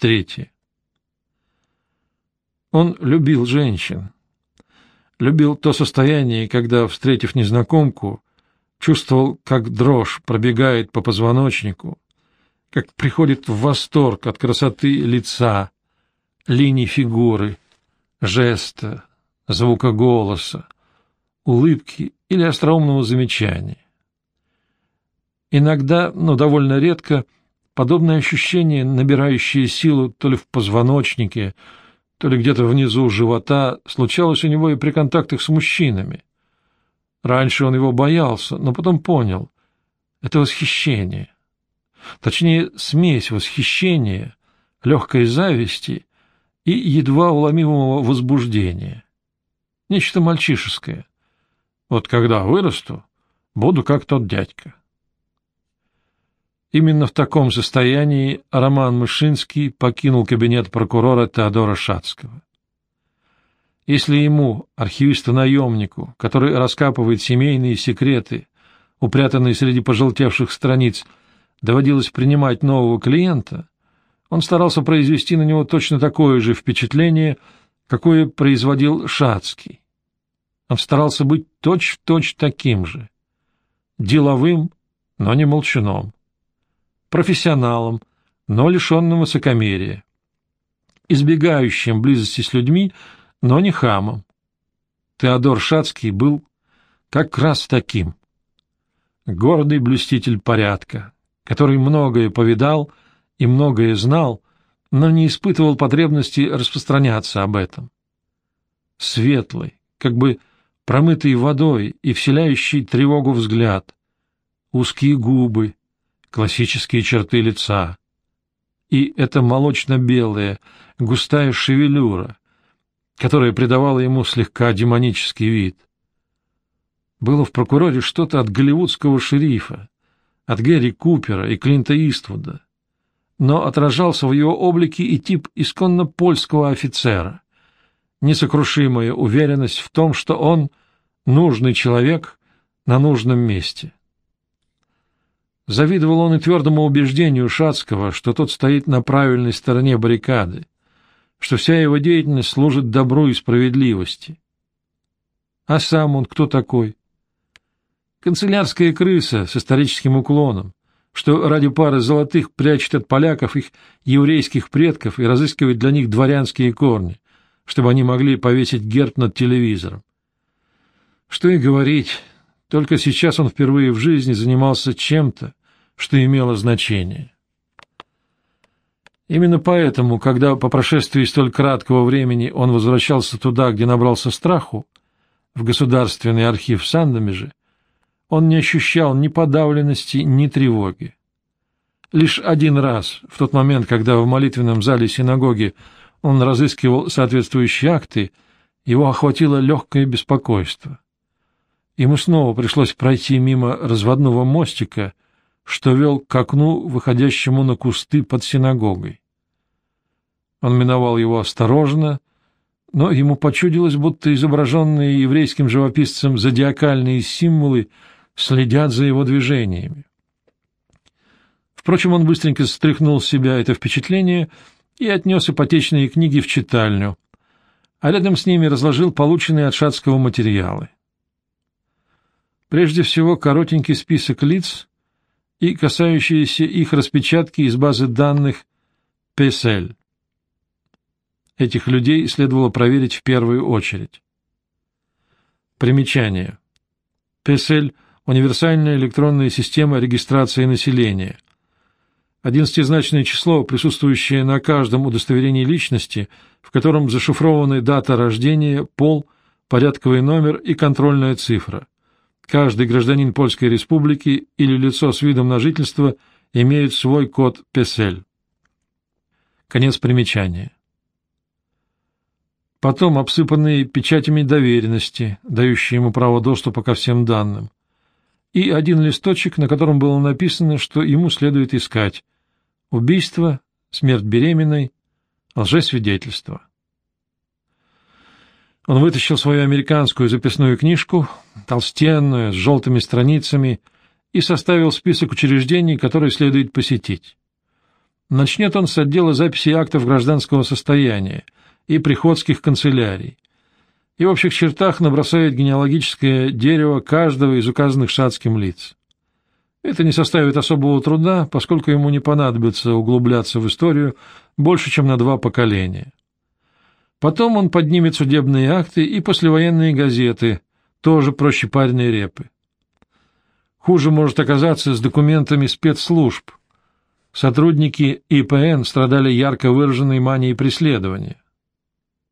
Третье. Он любил женщин. Любил то состояние, когда, встретив незнакомку, чувствовал, как дрожь пробегает по позвоночнику, как приходит в восторг от красоты лица, линий фигуры, жеста, звука голоса, улыбки или остроумного замечания. Иногда, но довольно редко, подобное ощущение, набирающее силу то ли в позвоночнике, то ли где-то внизу живота, случалось у него и при контактах с мужчинами. Раньше он его боялся, но потом понял — это восхищение. Точнее, смесь восхищения, легкой зависти и едва уломимого возбуждения. Нечто мальчишеское. Вот когда вырасту, буду как тот дядька. Именно в таком состоянии Роман Мышинский покинул кабинет прокурора Теодора Шацкого. Если ему, архивисту-наемнику, который раскапывает семейные секреты, упрятанные среди пожелтевших страниц, доводилось принимать нового клиента, он старался произвести на него точно такое же впечатление, какое производил Шацкий. Он старался быть точь-в-точь точь таким же, деловым, но не молчуном профессионалом, но лишенным высокомерия, избегающим близости с людьми, но не хамом. Теодор Шацкий был как раз таким. Гордый блюститель порядка, который многое повидал и многое знал, но не испытывал потребности распространяться об этом. Светлый, как бы промытый водой и вселяющий тревогу взгляд, узкие губы, классические черты лица. И эта молочно-белая, густая шевелюра, которая придавала ему слегка демонический вид. Было в прокуроре что-то от голливудского шерифа, от Гэри Купера и Клинта Иствуда, но отражался в его облике и тип исконно польского офицера, несокрушимая уверенность в том, что он нужный человек на нужном месте. Завидовал он и твердому убеждению Шацкого, что тот стоит на правильной стороне баррикады, что вся его деятельность служит добру и справедливости. А сам он кто такой? Канцелярская крыса с историческим уклоном, что ради пары золотых прячет от поляков их еврейских предков и разыскивает для них дворянские корни, чтобы они могли повесить герб над телевизором. Что и говорить, только сейчас он впервые в жизни занимался чем-то, что имело значение. Именно поэтому, когда по прошествии столь краткого времени он возвращался туда, где набрался страху, в Государственный архив Сандомежи, он не ощущал ни подавленности, ни тревоги. Лишь один раз, в тот момент, когда в молитвенном зале синагоги он разыскивал соответствующие акты, его охватило легкое беспокойство. Ему снова пришлось пройти мимо разводного мостика — что вел к окну, выходящему на кусты под синагогой. Он миновал его осторожно, но ему почудилось, будто изображенные еврейским живописцем зодиакальные символы следят за его движениями. Впрочем, он быстренько стряхнул с себя это впечатление и отнес ипотечные книги в читальню, а рядом с ними разложил полученные от шатского материалы. Прежде всего, коротенький список лиц, и касающиеся их распечатки из базы данных PSL. Этих людей следовало проверить в первую очередь. Примечание. PSL – универсальная электронная система регистрации населения. Одиннадцатизначное число, присутствующее на каждом удостоверении личности, в котором зашифрованы дата рождения, пол, порядковый номер и контрольная цифра. Каждый гражданин Польской Республики или лицо с видом на жительство имеют свой код ПЕСЕЛь. Конец примечания. Потом обсыпанные печатями доверенности, дающие ему право доступа ко всем данным, и один листочек, на котором было написано, что ему следует искать убийство, смерть беременной, лжесвидетельство. Он вытащил свою американскую записную книжку, толстенную, с желтыми страницами, и составил список учреждений, которые следует посетить. Начнет он с отдела записи актов гражданского состояния и приходских канцелярий, и в общих чертах набросает генеалогическое дерево каждого из указанных шацким лиц. Это не составит особого труда, поскольку ему не понадобится углубляться в историю больше, чем на два поколения. Потом он поднимет судебные акты и послевоенные газеты, тоже проще пареной репы. Хуже может оказаться с документами спецслужб. Сотрудники ИПН страдали ярко выраженной манией преследования.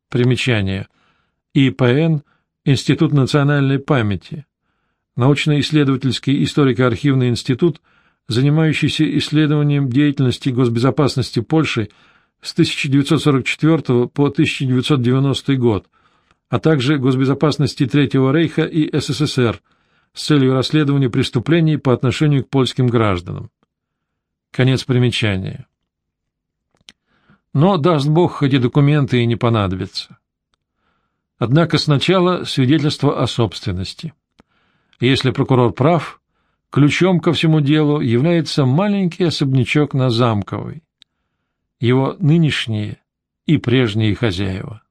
Примечание. ИПН – Институт национальной памяти научно-исследовательский историко-архивный институт, занимающийся исследованием деятельности госбезопасности Польши с 1944 по 1990 год, а также госбезопасности Третьего Рейха и СССР с целью расследования преступлений по отношению к польским гражданам. Конец примечания. Но, даст Бог, эти документы и не понадобятся. Однако сначала свидетельство о собственности. Если прокурор прав, ключом ко всему делу является маленький особнячок на Замковой, его нынешние и прежние хозяева.